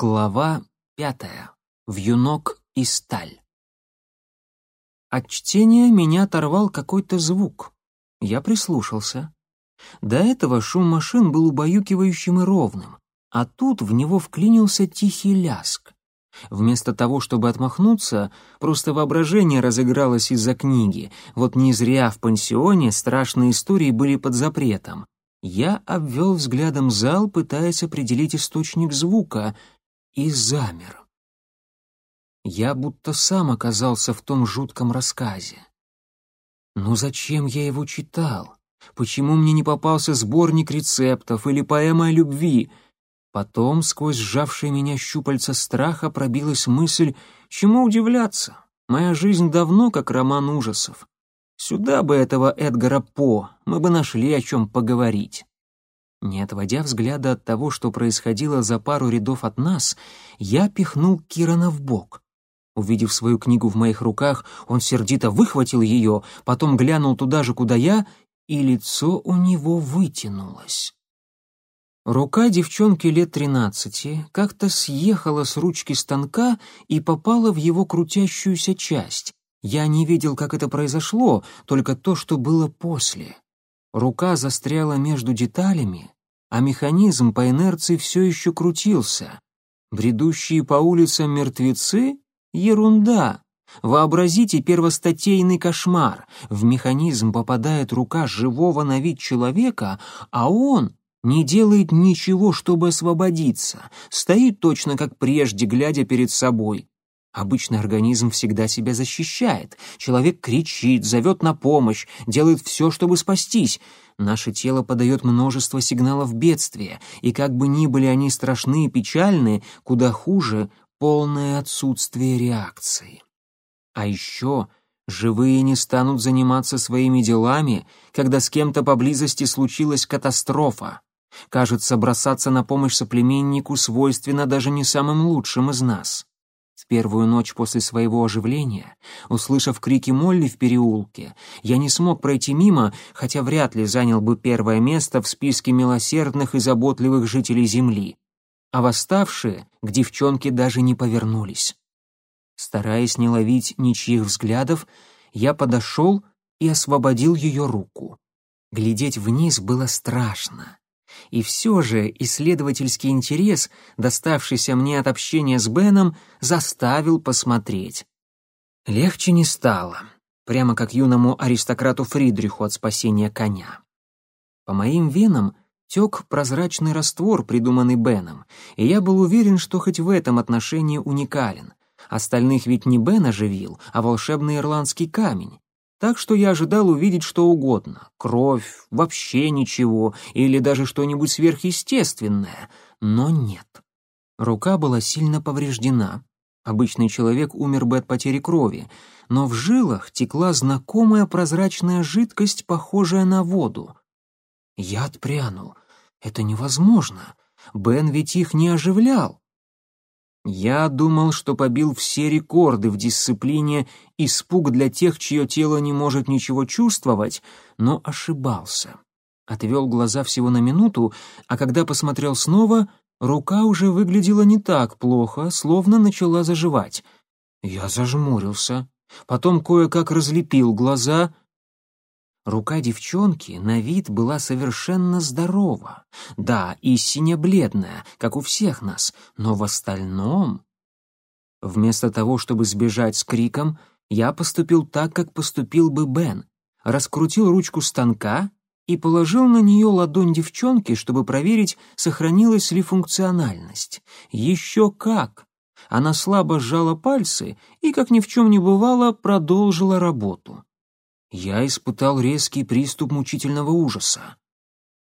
Глава пятая. Вьюнок и сталь. От чтения меня оторвал какой-то звук. Я прислушался. До этого шум машин был убаюкивающим и ровным, а тут в него вклинился тихий ляск. Вместо того, чтобы отмахнуться, просто воображение разыгралось из-за книги. Вот не зря в пансионе страшные истории были под запретом. Я обвел взглядом зал, пытаясь определить источник звука — и замер. Я будто сам оказался в том жутком рассказе. Но зачем я его читал? Почему мне не попался сборник рецептов или поэма о любви? Потом, сквозь сжавшие меня щупальца страха, пробилась мысль, чему удивляться? Моя жизнь давно как роман ужасов. Сюда бы этого Эдгара По, мы бы нашли о чем поговорить. Не отводя взгляда от того, что происходило за пару рядов от нас, я пихнул Кирана в бок. Увидев свою книгу в моих руках, он сердито выхватил ее, потом глянул туда же, куда я, и лицо у него вытянулось. Рука девчонки лет тринадцати как-то съехала с ручки станка и попала в его крутящуюся часть. Я не видел, как это произошло, только то, что было после. Рука застряла между деталями, а механизм по инерции все еще крутился. Бредущие по улицам мертвецы — ерунда. Вообразите первостатейный кошмар. В механизм попадает рука живого на вид человека, а он не делает ничего, чтобы освободиться, стоит точно как прежде, глядя перед собой. Обычный организм всегда себя защищает. Человек кричит, зовет на помощь, делает все, чтобы спастись. Наше тело подает множество сигналов бедствия, и как бы ни были они страшны и печальны, куда хуже полное отсутствие реакции. А еще живые не станут заниматься своими делами, когда с кем-то поблизости случилась катастрофа. Кажется, бросаться на помощь соплеменнику свойственно даже не самым лучшим из нас. В первую ночь после своего оживления, услышав крики Молли в переулке, я не смог пройти мимо, хотя вряд ли занял бы первое место в списке милосердных и заботливых жителей Земли. А восставшие к девчонке даже не повернулись. Стараясь не ловить ничьих взглядов, я подошел и освободил ее руку. Глядеть вниз было страшно. И все же исследовательский интерес, доставшийся мне от общения с Беном, заставил посмотреть. Легче не стало, прямо как юному аристократу Фридриху от спасения коня. По моим венам тек прозрачный раствор, придуманный Беном, и я был уверен, что хоть в этом отношении уникален. Остальных ведь не Бен оживил, а волшебный ирландский камень. Так что я ожидал увидеть что угодно — кровь, вообще ничего, или даже что-нибудь сверхъестественное, но нет. Рука была сильно повреждена. Обычный человек умер бы от потери крови, но в жилах текла знакомая прозрачная жидкость, похожая на воду. Я отпрянул. Это невозможно. Бен ведь их не оживлял. Я думал, что побил все рекорды в дисциплине «Испуг для тех, чье тело не может ничего чувствовать», но ошибался. Отвел глаза всего на минуту, а когда посмотрел снова, рука уже выглядела не так плохо, словно начала заживать. Я зажмурился, потом кое-как разлепил глаза — Рука девчонки на вид была совершенно здорова. Да, и сине-бледная, как у всех нас, но в остальном... Вместо того, чтобы сбежать с криком, я поступил так, как поступил бы Бен. Раскрутил ручку станка и положил на нее ладонь девчонки, чтобы проверить, сохранилась ли функциональность. Еще как! Она слабо сжала пальцы и, как ни в чем не бывало, продолжила работу я испытал резкий приступ мучительного ужаса.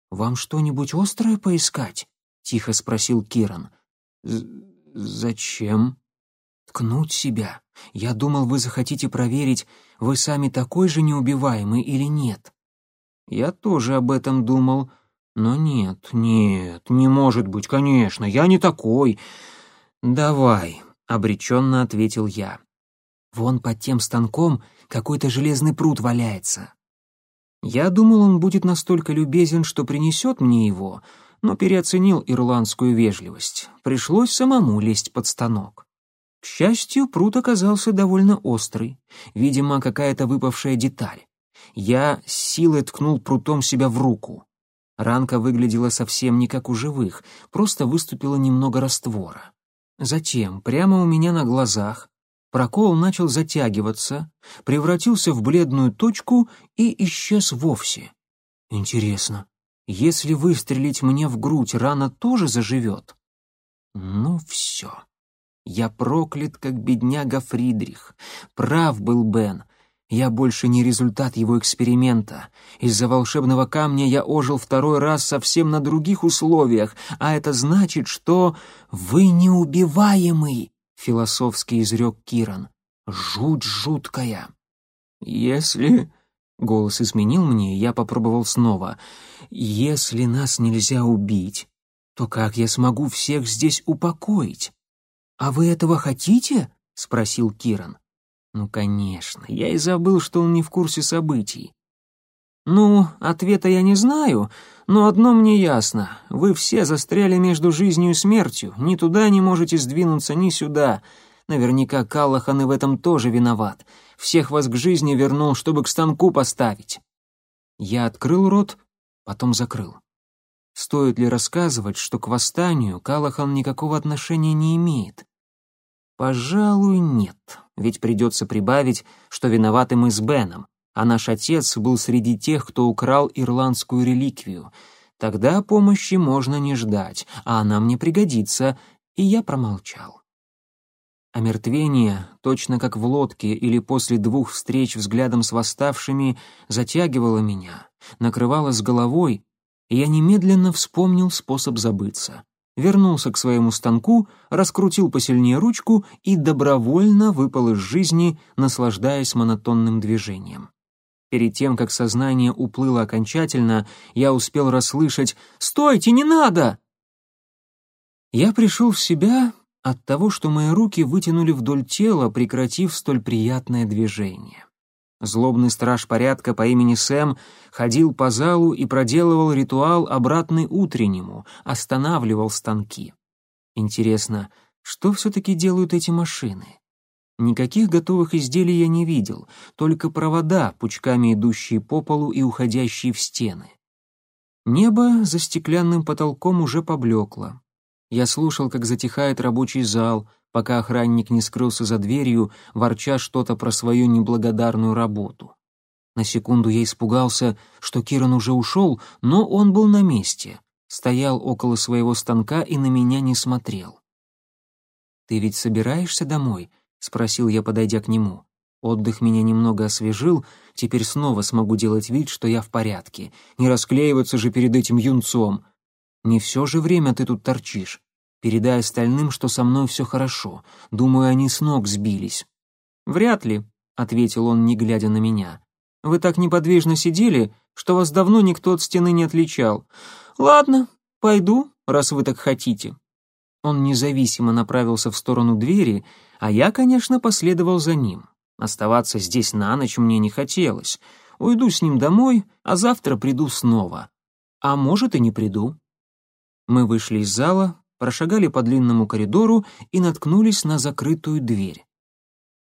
«Вам что-нибудь острое поискать?» — тихо спросил Киран. «Зачем?» «Ткнуть себя. Я думал, вы захотите проверить, вы сами такой же неубиваемый или нет». «Я тоже об этом думал, но нет, нет, не может быть, конечно, я не такой». «Давай», — обреченно ответил я. «Вон под тем станком какой-то железный пруд валяется. Я думал, он будет настолько любезен, что принесет мне его, но переоценил ирландскую вежливость. Пришлось самому лезть под станок. К счастью, пруд оказался довольно острый. Видимо, какая-то выпавшая деталь. Я с силой ткнул прутом себя в руку. Ранка выглядела совсем не как у живых, просто выступило немного раствора. Затем, прямо у меня на глазах, прокол начал затягиваться, превратился в бледную точку и исчез вовсе. Интересно, если выстрелить мне в грудь, рана тоже заживет? Ну все. Я проклят, как бедняга Фридрих. Прав был Бен. Я больше не результат его эксперимента. Из-за волшебного камня я ожил второй раз совсем на других условиях, а это значит, что вы неубиваемый, философски изрек Киран. Жуть жуткая. Если голос изменил мне, я попробовал снова. Если нас нельзя убить, то как я смогу всех здесь упокоить? А вы этого хотите? спросил Киран. Ну, конечно, я и забыл, что он не в курсе событий. Ну, ответа я не знаю, но одно мне ясно. Вы все застряли между жизнью и смертью, ни туда не можете сдвинуться, ни сюда. Наверняка Каллахан и в этом тоже виноват. Всех вас к жизни вернул, чтобы к станку поставить. Я открыл рот, потом закрыл. Стоит ли рассказывать, что к восстанию Калахан никакого отношения не имеет? Пожалуй, нет, ведь придется прибавить, что виноваты мы с Беном, а наш отец был среди тех, кто украл ирландскую реликвию. Тогда помощи можно не ждать, а она мне пригодится, и я промолчал. Омертвение, точно как в лодке или после двух встреч взглядом с восставшими, затягивало меня, накрывало с головой, и я немедленно вспомнил способ забыться вернулся к своему станку, раскрутил посильнее ручку и добровольно выпал из жизни, наслаждаясь монотонным движением. Перед тем, как сознание уплыло окончательно, я успел расслышать «Стойте, не надо!» Я пришел в себя от того, что мои руки вытянули вдоль тела, прекратив столь приятное движение. Злобный страж порядка по имени Сэм ходил по залу и проделывал ритуал обратный утреннему, останавливал станки. Интересно, что все-таки делают эти машины? Никаких готовых изделий я не видел, только провода, пучками идущие по полу и уходящие в стены. Небо за стеклянным потолком уже поблекло. Я слушал, как затихает рабочий зал — пока охранник не скрылся за дверью, ворча что-то про свою неблагодарную работу. На секунду я испугался, что Киран уже ушел, но он был на месте, стоял около своего станка и на меня не смотрел. «Ты ведь собираешься домой?» — спросил я, подойдя к нему. Отдых меня немного освежил, теперь снова смогу делать вид, что я в порядке. Не расклеиваться же перед этим юнцом. Не все же время ты тут торчишь. Передай остальным, что со мной все хорошо. Думаю, они с ног сбились». «Вряд ли», — ответил он, не глядя на меня. «Вы так неподвижно сидели, что вас давно никто от стены не отличал. Ладно, пойду, раз вы так хотите». Он независимо направился в сторону двери, а я, конечно, последовал за ним. Оставаться здесь на ночь мне не хотелось. Уйду с ним домой, а завтра приду снова. А может, и не приду. Мы вышли из зала, прошагали по длинному коридору и наткнулись на закрытую дверь.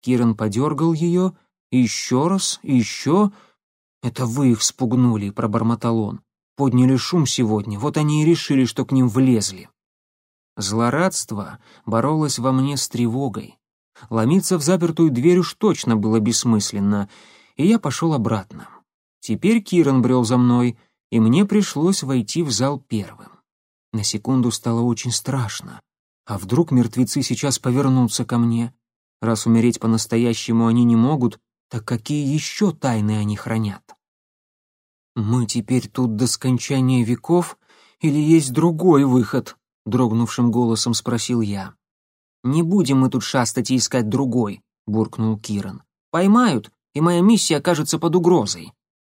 Киран подергал ее, еще раз, и еще. «Это вы их спугнули», — пробормотал он. «Подняли шум сегодня, вот они и решили, что к ним влезли». Злорадство боролось во мне с тревогой. Ломиться в запертую дверь уж точно было бессмысленно, и я пошел обратно. Теперь Киран брел за мной, и мне пришлось войти в зал первым. На секунду стало очень страшно. А вдруг мертвецы сейчас повернутся ко мне? Раз умереть по-настоящему они не могут, так какие еще тайны они хранят? «Мы теперь тут до скончания веков или есть другой выход?» — дрогнувшим голосом спросил я. «Не будем мы тут шастать и искать другой», — буркнул Киран. «Поймают, и моя миссия окажется под угрозой».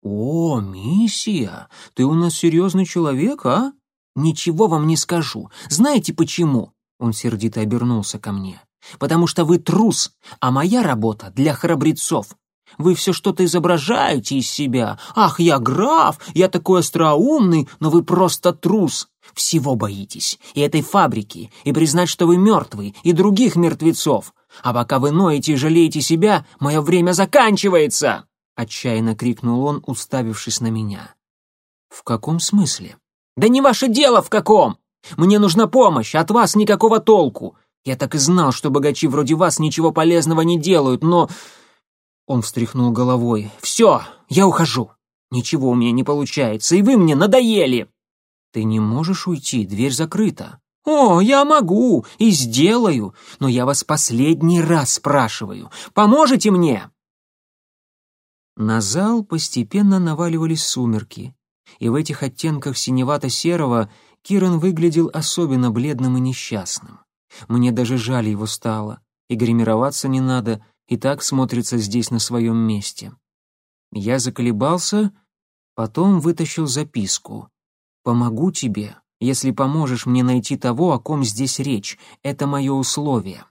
«О, миссия? Ты у нас серьезный человек, а?» «Ничего вам не скажу. Знаете почему?» Он сердито обернулся ко мне. «Потому что вы трус, а моя работа для храбрецов. Вы все что-то изображаете из себя. Ах, я граф, я такой остроумный, но вы просто трус. Всего боитесь. И этой фабрики, и признать, что вы мертвый, и других мертвецов. А пока вы ноете и жалеете себя, мое время заканчивается!» Отчаянно крикнул он, уставившись на меня. «В каком смысле?» «Да не ваше дело в каком! Мне нужна помощь, от вас никакого толку. Я так и знал, что богачи вроде вас ничего полезного не делают, но...» Он встряхнул головой. «Все, я ухожу. Ничего у меня не получается, и вы мне надоели!» «Ты не можешь уйти, дверь закрыта». «О, я могу и сделаю, но я вас последний раз спрашиваю. Поможете мне?» На зал постепенно наваливались сумерки, и в этих оттенках синевато-серого Киран выглядел особенно бледным и несчастным. Мне даже жаль его стало, и гримироваться не надо, и так смотрится здесь на своем месте. Я заколебался, потом вытащил записку. «Помогу тебе, если поможешь мне найти того, о ком здесь речь. Это мое условие».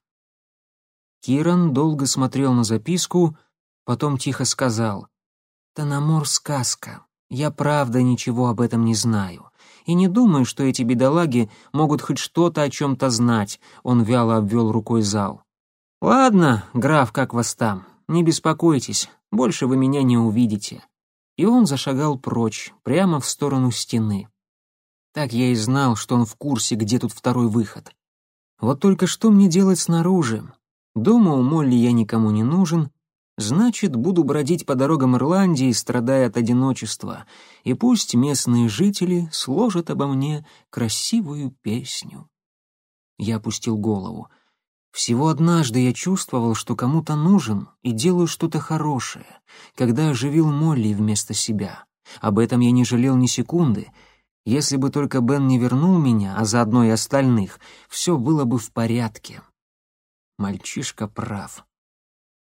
Киран долго смотрел на записку, потом тихо сказал. «Танамор — сказка. Я правда ничего об этом не знаю. И не думаю, что эти бедолаги могут хоть что-то о чем-то знать», — он вяло обвел рукой зал. «Ладно, граф, как вас там? Не беспокойтесь, больше вы меня не увидите». И он зашагал прочь, прямо в сторону стены. Так я и знал, что он в курсе, где тут второй выход. Вот только что мне делать снаружи? Дома у Молли я никому не нужен, значит, буду бродить по дорогам Ирландии, страдая от одиночества, и пусть местные жители сложат обо мне красивую песню. Я опустил голову. Всего однажды я чувствовал, что кому-то нужен и делаю что-то хорошее, когда оживил Молли вместо себя. Об этом я не жалел ни секунды — если бы только Бен не вернул меня, а заодно и остальных, все было бы в порядке. Мальчишка прав.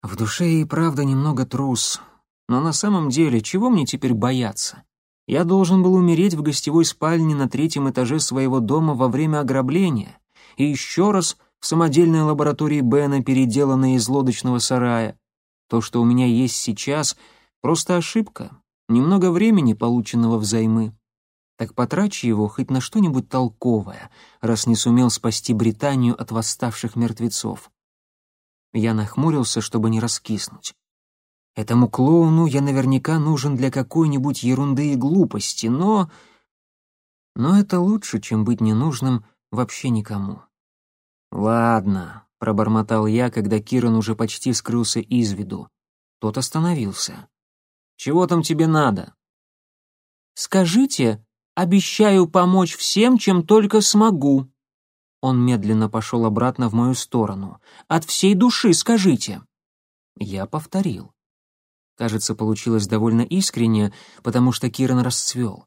В душе и правда немного трус. Но на самом деле, чего мне теперь бояться? Я должен был умереть в гостевой спальне на третьем этаже своего дома во время ограбления. И еще раз в самодельной лаборатории Бена, переделанной из лодочного сарая. То, что у меня есть сейчас, просто ошибка. Немного времени, полученного взаймы так потрачу его хоть на что-нибудь толковое, раз не сумел спасти Британию от восставших мертвецов. Я нахмурился, чтобы не раскиснуть. Этому клоуну я наверняка нужен для какой-нибудь ерунды и глупости, но... Но это лучше, чем быть ненужным вообще никому. «Ладно», — пробормотал я, когда Киран уже почти скрылся из виду. Тот остановился. «Чего там тебе надо?» «Скажите», Обещаю помочь всем, чем только смогу». Он медленно пошел обратно в мою сторону. «От всей души скажите». Я повторил. Кажется, получилось довольно искренне, потому что Киран расцвел.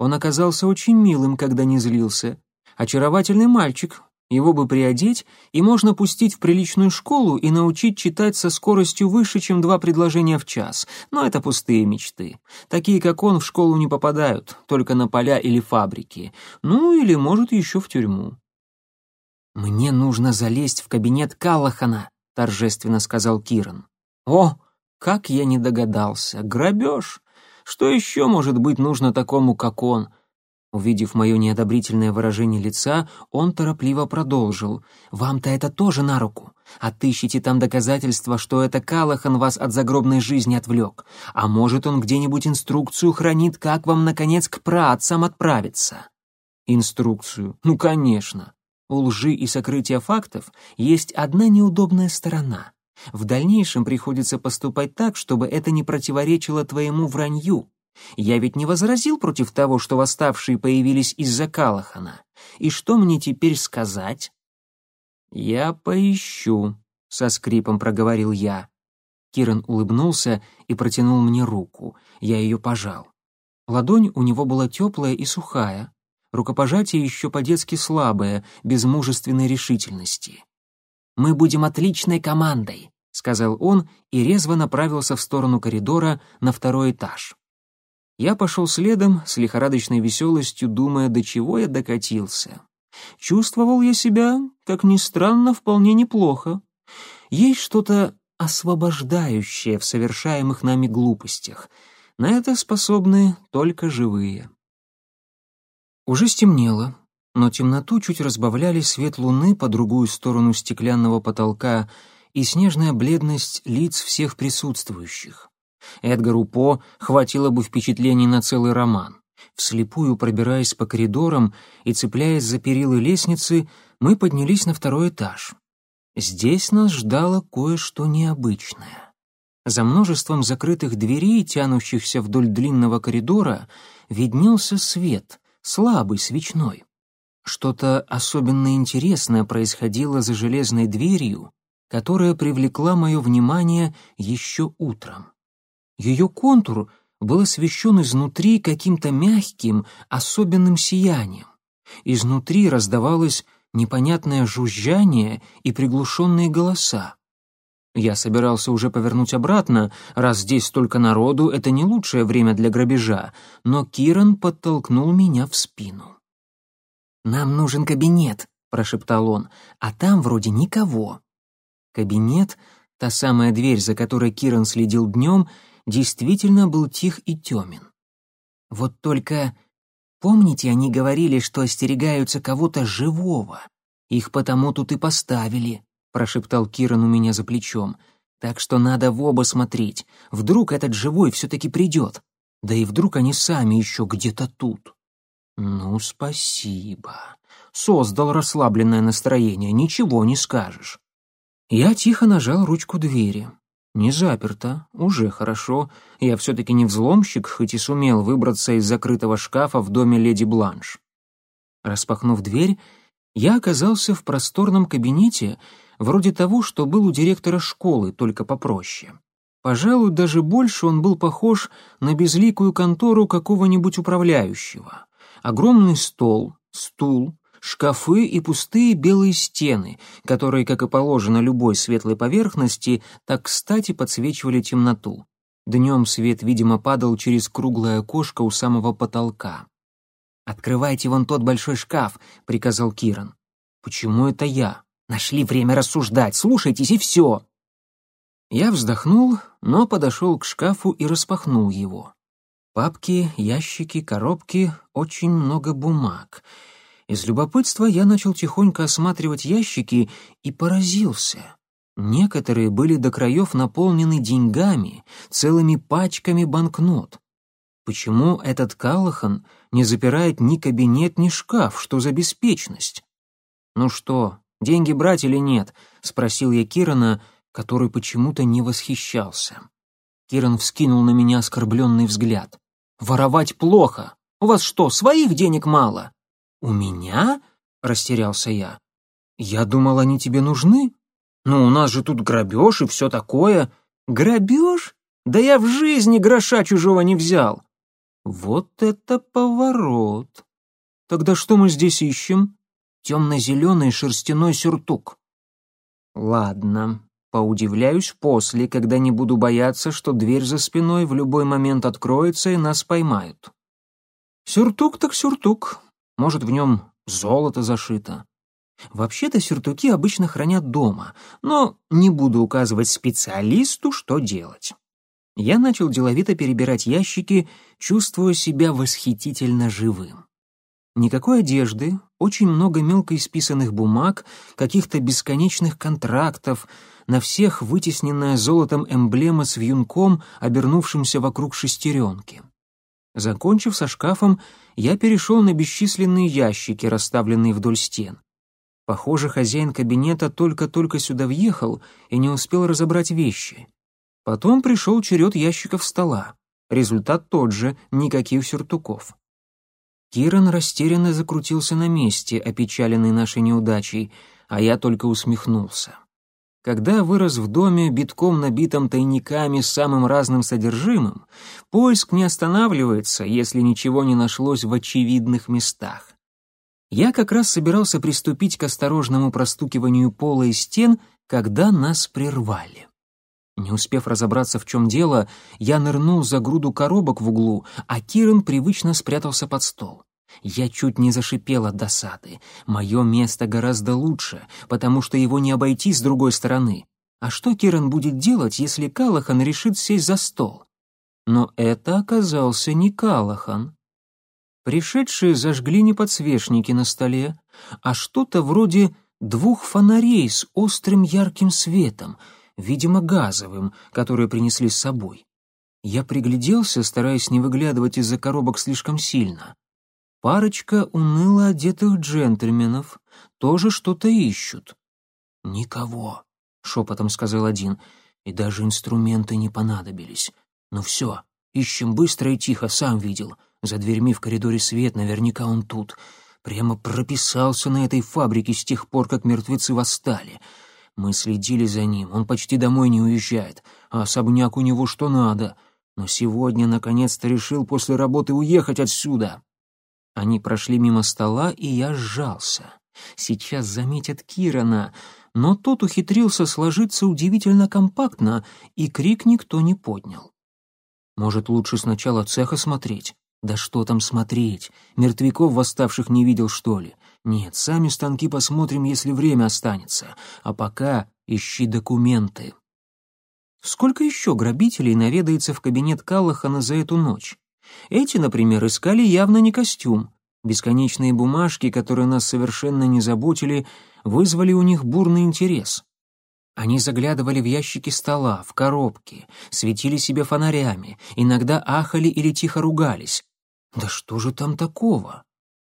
Он оказался очень милым, когда не злился. Очаровательный мальчик, его бы приодеть, и можно пустить в приличную школу и научить читать со скоростью выше, чем два предложения в час. Но это пустые мечты. Такие, как он, в школу не попадают, только на поля или фабрики. Ну, или, может, еще в тюрьму. «Мне нужно залезть в кабинет Каллахана», — торжественно сказал Киран. «О, как я не догадался! Грабеж! Что еще может быть нужно такому, как он? Увидев мое неодобрительное выражение лица, он торопливо продолжил. «Вам-то это тоже на руку. Отыщите там доказательства, что это Калахан вас от загробной жизни отвлек. А может, он где-нибудь инструкцию хранит, как вам, наконец, к праотцам отправиться?» «Инструкцию? Ну, конечно. У лжи и сокрытия фактов есть одна неудобная сторона. В дальнейшем приходится поступать так, чтобы это не противоречило твоему вранью. Я ведь не возразил против того, что восставшие появились из-за Калахана. И что мне теперь сказать? Я поищу, со скрипом проговорил я. Киран улыбнулся и протянул мне руку. Я ее пожал. Ладонь у него была теплая и сухая. Рукопожатие еще по-детски слабое, без мужественной решительности. «Мы будем отличной командой», — сказал он и резво направился в сторону коридора на второй этаж. Я пошел следом, с лихорадочной веселостью, думая, до чего я докатился. Чувствовал я себя, как ни странно, вполне неплохо. Есть что-то освобождающее в совершаемых нами глупостях. На это способны только живые. Уже стемнело, но темноту чуть разбавляли свет луны по другую сторону стеклянного потолка и снежная бледность лиц всех присутствующих. Эдгару По хватило бы впечатлений на целый роман. Вслепую пробираясь по коридорам и цепляясь за перилы лестницы, мы поднялись на второй этаж. Здесь нас ждало кое-что необычное. За множеством закрытых дверей, тянущихся вдоль длинного коридора, виднелся свет, слабый, свечной. Что-то особенно интересное происходило за железной дверью, которая привлекла мое внимание еще утром. Ее контур был освещен изнутри каким-то мягким, особенным сиянием. Изнутри раздавалось непонятное жужжание и приглушенные голоса. Я собирался уже повернуть обратно, раз здесь столько народу, это не лучшее время для грабежа, но Киран подтолкнул меня в спину. «Нам нужен кабинет», — прошептал он, — «а там вроде никого». Кабинет, та самая дверь, за которой Киран следил днем, действительно был тих и темен. Вот только Помните, они говорили, что остерегаются кого-то живого? Их потому тут и поставили, прошептал Киран у меня за плечом. Так что надо в оба смотреть. Вдруг этот живой все-таки придет. Да и вдруг они сами еще где-то тут. Ну, спасибо. Создал расслабленное настроение, ничего не скажешь. Я тихо нажал ручку двери. Не заперто, уже хорошо. Я все-таки не взломщик, хоть и сумел выбраться из закрытого шкафа в доме леди Бланш. Распахнув дверь, я оказался в просторном кабинете, вроде того, что был у директора школы, только попроще. Пожалуй, даже больше он был похож на безликую контору какого-нибудь управляющего. Огромный стол, стул, шкафы и пустые белые стены, которые, как и положено любой светлой поверхности, так кстати подсвечивали темноту. Днем свет, видимо, падал через круглое окошко у самого потолка. «Открывайте вон тот большой шкаф», — приказал Киран. «Почему это я? Нашли время рассуждать, слушайтесь и все». Я вздохнул, но подошел к шкафу и распахнул его. Папки, ящики, коробки, очень много бумаг — из любопытства я начал тихонько осматривать ящики и поразился. Некоторые были до краев наполнены деньгами, целыми пачками банкнот. Почему этот Калахан не запирает ни кабинет, ни шкаф? Что за беспечность? «Ну что, деньги брать или нет?» — спросил я Кирана, который почему-то не восхищался. Киран вскинул на меня оскорбленный взгляд. «Воровать плохо! У вас что, своих денег мало?» «У меня?» — растерялся я. «Я думал, они тебе нужны. Ну, у нас же тут грабеж и все такое». «Грабеж? Да я в жизни гроша чужого не взял». «Вот это поворот! Тогда что мы здесь ищем?» «Темно-зеленый шерстяной сюртук». «Ладно, поудивляюсь после, когда не буду бояться, что дверь за спиной в любой момент откроется и нас поймают». «Сюртук так сюртук. Может, в нем золото зашито. Вообще-то сюртуки обычно хранят дома, но не буду указывать специалисту, что делать. Я начал деловито перебирать ящики, чувствуя себя восхитительно живым. Никакой одежды, очень много мелко исписанных бумаг, каких-то бесконечных контрактов, на всех вытесненная золотом эмблема с вьюнком, обернувшимся вокруг шестеренки. Закончив со шкафом, я перешел на бесчисленные ящики, расставленные вдоль стен. Похоже, хозяин кабинета только-только сюда въехал и не успел разобрать вещи. Потом пришел черед ящиков стола. Результат тот же, никаких сюртуков. Киран растерянно закрутился на месте, опечаленный нашей неудачей, а я только усмехнулся. Когда вырос в доме, битком набитом тайниками с самым разным содержимым, поиск не останавливается, если ничего не нашлось в очевидных местах. Я как раз собирался приступить к осторожному простукиванию пола и стен, когда нас прервали. Не успев разобраться, в чем дело, я нырнул за груду коробок в углу, а Киран привычно спрятался под стол. Я чуть не зашипел от досады. Мое место гораздо лучше, потому что его не обойти с другой стороны. А что Киран будет делать, если Калахан решит сесть за стол? Но это оказался не Калахан. Пришедшие зажгли не подсвечники на столе, а что-то вроде двух фонарей с острым ярким светом, видимо, газовым, которые принесли с собой. Я пригляделся, стараясь не выглядывать из-за коробок слишком сильно. Парочка уныло одетых джентльменов тоже что-то ищут. «Никого», — шепотом сказал один, — «и даже инструменты не понадобились. Ну все, ищем быстро и тихо, сам видел. За дверьми в коридоре свет, наверняка он тут. Прямо прописался на этой фабрике с тех пор, как мертвецы восстали. Мы следили за ним, он почти домой не уезжает, а особняк у него что надо. Но сегодня, наконец-то, решил после работы уехать отсюда. Они прошли мимо стола, и я сжался. Сейчас заметят Кирана, но тот ухитрился сложиться удивительно компактно, и крик никто не поднял. Может, лучше сначала цеха смотреть? Да что там смотреть? Мертвяков восставших не видел, что ли? Нет, сами станки посмотрим, если время останется. А пока ищи документы. Сколько еще грабителей наведается в кабинет Каллахана за эту ночь? Эти, например, искали явно не костюм. Бесконечные бумажки, которые нас совершенно не заботили, вызвали у них бурный интерес. Они заглядывали в ящики стола, в коробки, светили себе фонарями, иногда ахали или тихо ругались. Да что же там такого?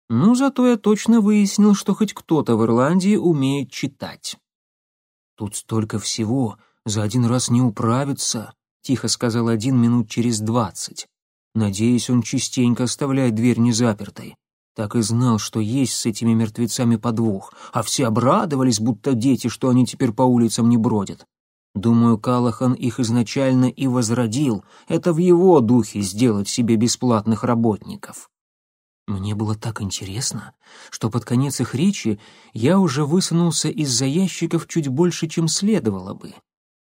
Ну, зато я точно выяснил, что хоть кто-то в Ирландии умеет читать. Тут столько всего, за один раз не управиться, тихо сказал один минут через двадцать. Надеюсь, он частенько оставляет дверь незапертой. Так и знал, что есть с этими мертвецами подвох, а все обрадовались, будто дети, что они теперь по улицам не бродят. Думаю, Калахан их изначально и возродил. Это в его духе сделать себе бесплатных работников. Мне было так интересно, что под конец их речи я уже высунулся из-за ящиков чуть больше, чем следовало бы.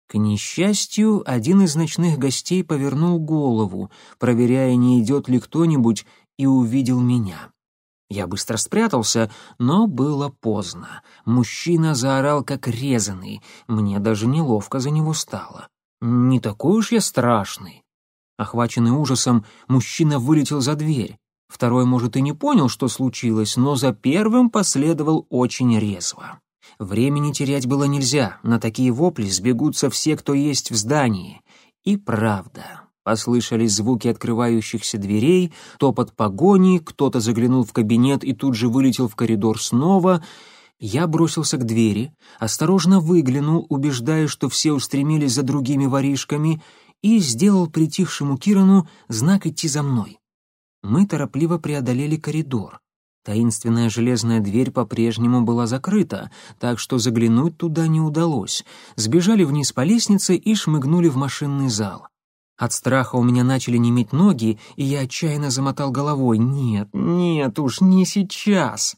К несчастью, один из ночных гостей повернул голову, проверяя, не идет ли кто-нибудь, и увидел меня. Я быстро спрятался, но было поздно. Мужчина заорал, как резанный. Мне даже неловко за него стало. Не такой уж я страшный. Охваченный ужасом, мужчина вылетел за дверь. Второй, может, и не понял, что случилось, но за первым последовал очень резво. Времени терять было нельзя, на такие вопли сбегутся все, кто есть в здании. И правда, Послышались звуки открывающихся дверей, топот погони, кто-то заглянул в кабинет и тут же вылетел в коридор снова. Я бросился к двери, осторожно выглянул, убеждая, что все устремились за другими воришками, и сделал притихшему Кирану знак идти за мной. Мы торопливо преодолели коридор. Таинственная железная дверь по-прежнему была закрыта, так что заглянуть туда не удалось. Сбежали вниз по лестнице и шмыгнули в машинный зал. От страха у меня начали неметь ноги, и я отчаянно замотал головой. «Нет, нет уж, не сейчас!»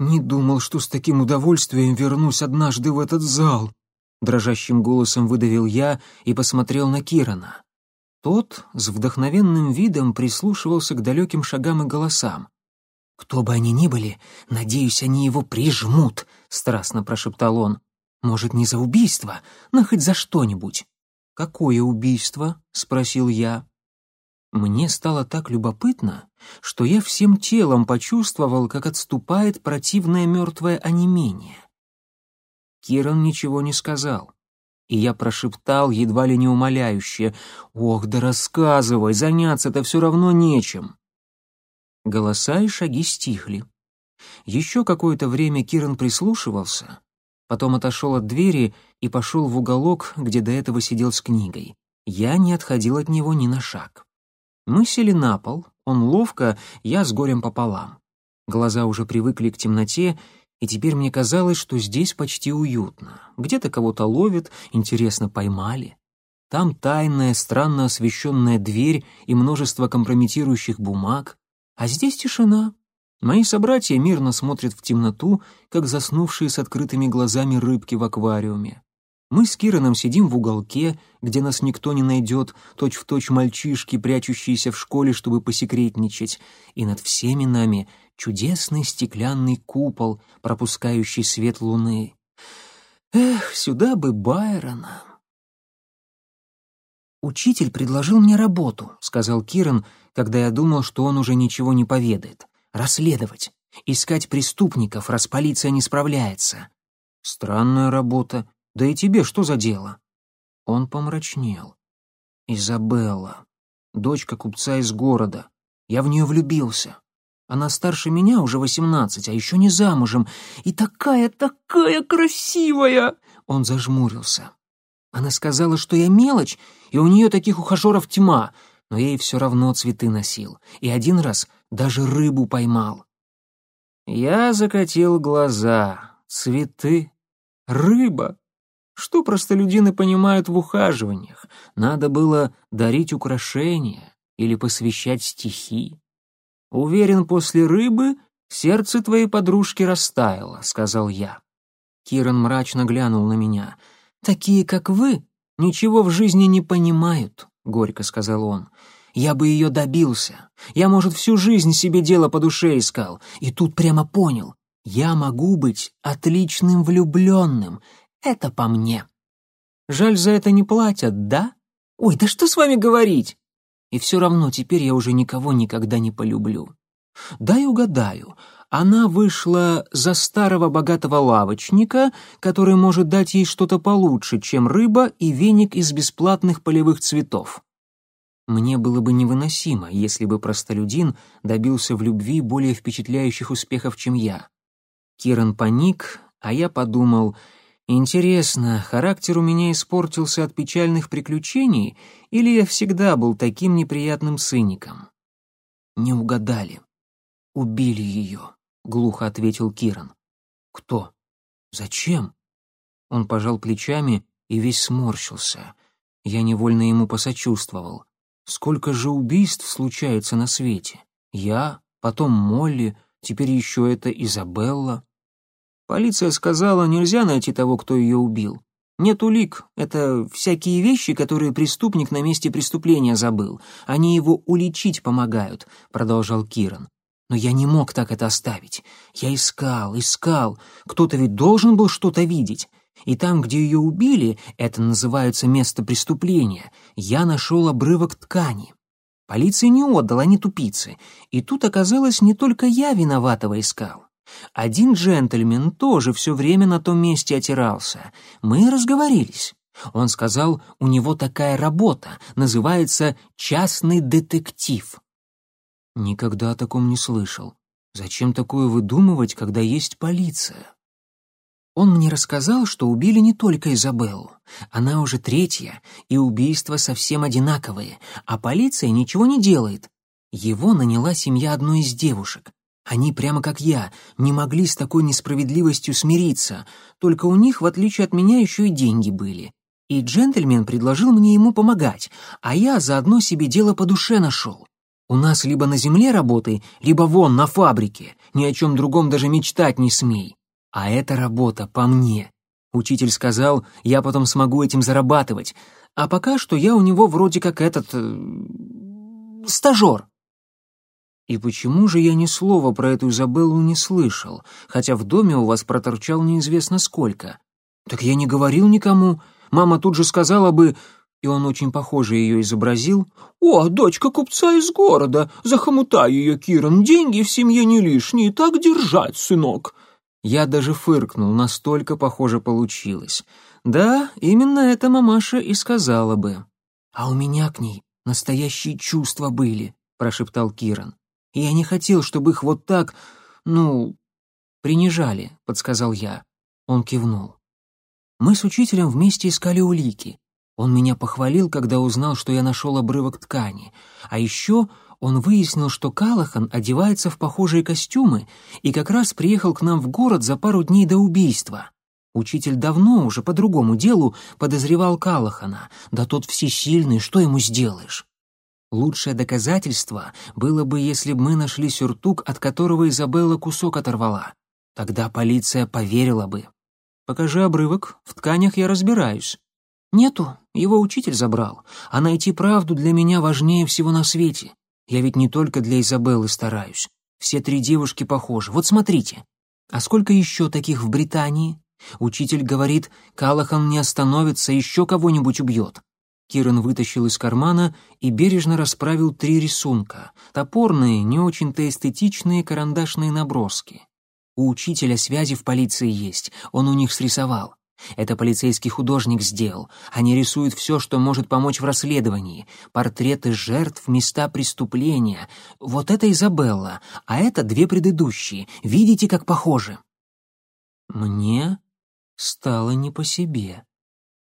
«Не думал, что с таким удовольствием вернусь однажды в этот зал!» Дрожащим голосом выдавил я и посмотрел на Кирана. Тот с вдохновенным видом прислушивался к далеким шагам и голосам. «Кто бы они ни были, надеюсь, они его прижмут», — страстно прошептал он. «Может, не за убийство, но хоть за что-нибудь». «Какое убийство?» — спросил я. Мне стало так любопытно, что я всем телом почувствовал, как отступает противное мертвое онемение. Киран ничего не сказал, и я прошептал, едва ли не умоляюще, «Ох, да рассказывай, заняться-то все равно нечем». Голоса и шаги стихли. Еще какое-то время Киран прислушивался, потом отошел от двери и пошел в уголок, где до этого сидел с книгой. Я не отходил от него ни на шаг. Мы сели на пол, он ловко, я с горем пополам. Глаза уже привыкли к темноте, и теперь мне казалось, что здесь почти уютно. Где-то кого-то ловят, интересно, поймали. Там тайная, странно освещенная дверь и множество компрометирующих бумаг, а здесь тишина, Мои собратья мирно смотрят в темноту, как заснувшие с открытыми глазами рыбки в аквариуме. Мы с Кираном сидим в уголке, где нас никто не найдет, точь-в-точь мальчишки, прячущиеся в школе, чтобы посекретничать, и над всеми нами чудесный стеклянный купол, пропускающий свет луны. Эх, сюда бы Байрона. «Учитель предложил мне работу», — сказал Киран, когда я думал, что он уже ничего не поведает. «Расследовать, искать преступников, раз полиция не справляется». «Странная работа. Да и тебе что за дело?» Он помрачнел. «Изабелла, дочка купца из города. Я в нее влюбился. Она старше меня, уже восемнадцать, а еще не замужем. И такая, такая красивая!» Он зажмурился. Она сказала, что я мелочь, и у нее таких ухажеров тьма, но ей все равно цветы носил, и один раз даже рыбу поймал. Я закатил глаза. Цветы? Рыба? Что простолюдины понимают в ухаживаниях? Надо было дарить украшения или посвящать стихи. Уверен, после рыбы сердце твоей подружки растаяло, сказал я. Киран мрачно глянул на меня — «Такие, как вы, ничего в жизни не понимают», — горько сказал он. «Я бы ее добился. Я, может, всю жизнь себе дело по душе искал. И тут прямо понял. Я могу быть отличным влюбленным. Это по мне. Жаль, за это не платят, да? Ой, да что с вами говорить? И все равно теперь я уже никого никогда не полюблю. Дай угадаю, она вышла за старого богатого лавочника, который может дать ей что-то получше, чем рыба и веник из бесплатных полевых цветов. Мне было бы невыносимо, если бы простолюдин добился в любви более впечатляющих успехов, чем я. Киран паник, а я подумал, интересно, характер у меня испортился от печальных приключений, или я всегда был таким неприятным циником? Не угадали. Убили ее глухо ответил Киран. Кто? Зачем? Он пожал плечами и весь сморщился. Я невольно ему посочувствовал. Сколько же убийств случается на свете? Я, потом Молли, теперь еще это Изабелла. Полиция сказала, нельзя найти того, кто ее убил. Нет улик, это всякие вещи, которые преступник на месте преступления забыл. Они его уличить помогают, продолжал Киран. Но я не мог так это оставить. Я искал, искал. Кто-то ведь должен был что-то видеть. И там, где ее убили, это называется место преступления, я нашел обрывок ткани. Полиция не отдала, ни тупицы. И тут оказалось, не только я виноватого искал. Один джентльмен тоже все время на том месте отирался. Мы разговорились. Он сказал, у него такая работа, называется «частный детектив». Никогда о таком не слышал. Зачем такое выдумывать, когда есть полиция? Он мне рассказал, что убили не только Изабеллу. Она уже третья, и убийства совсем одинаковые, а полиция ничего не делает. Его наняла семья одной из девушек. Они, прямо как я, не могли с такой несправедливостью смириться, только у них, в отличие от меня, еще и деньги были. И джентльмен предложил мне ему помогать, а я заодно себе дело по душе нашел. У нас либо на земле работай, либо вон, на фабрике. Ни о чем другом даже мечтать не смей. А эта работа по мне. Учитель сказал, я потом смогу этим зарабатывать. А пока что я у него вроде как этот... Э, стажер. И почему же я ни слова про эту Изабеллу не слышал, хотя в доме у вас проторчал неизвестно сколько? Так я не говорил никому. Мама тут же сказала бы, и он очень похоже ее изобразил. «О, дочка купца из города! Захомутай ее, Киран, деньги в семье не лишние, так держать, сынок!» Я даже фыркнул, настолько похоже получилось. Да, именно это мамаша и сказала бы. «А у меня к ней настоящие чувства были», — прошептал Киран. «И я не хотел, чтобы их вот так, ну, принижали», — подсказал я. Он кивнул. Мы с учителем вместе искали улики. Он меня похвалил, когда узнал, что я нашел обрывок ткани. А еще он выяснил, что Калахан одевается в похожие костюмы и как раз приехал к нам в город за пару дней до убийства. Учитель давно уже по другому делу подозревал Калахана. Да тот всесильный, что ему сделаешь? Лучшее доказательство было бы, если бы мы нашли сюртук, от которого Изабелла кусок оторвала. Тогда полиция поверила бы. Покажи обрывок, в тканях я разбираюсь. «Нету, его учитель забрал, а найти правду для меня важнее всего на свете. Я ведь не только для Изабеллы стараюсь. Все три девушки похожи. Вот смотрите. А сколько еще таких в Британии? Учитель говорит, Калахан не остановится, еще кого-нибудь убьет. Киран вытащил из кармана и бережно расправил три рисунка. Топорные, не очень-то эстетичные карандашные наброски. У учителя связи в полиции есть, он у них срисовал. Это полицейский художник сделал. Они рисуют все, что может помочь в расследовании. Портреты жертв, места преступления. Вот это Изабелла, а это две предыдущие. Видите, как похожи? Мне стало не по себе.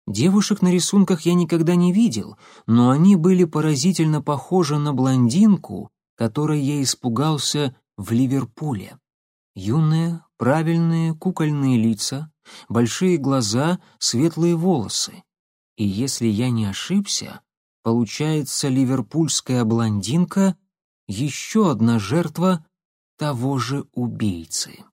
Девушек на рисунках я никогда не видел, но они были поразительно похожи на блондинку, которой я испугался в Ливерпуле. Юные, правильные, кукольные лица, большие глаза, светлые волосы. И если я не ошибся, получается ливерпульская блондинка — еще одна жертва того же убийцы.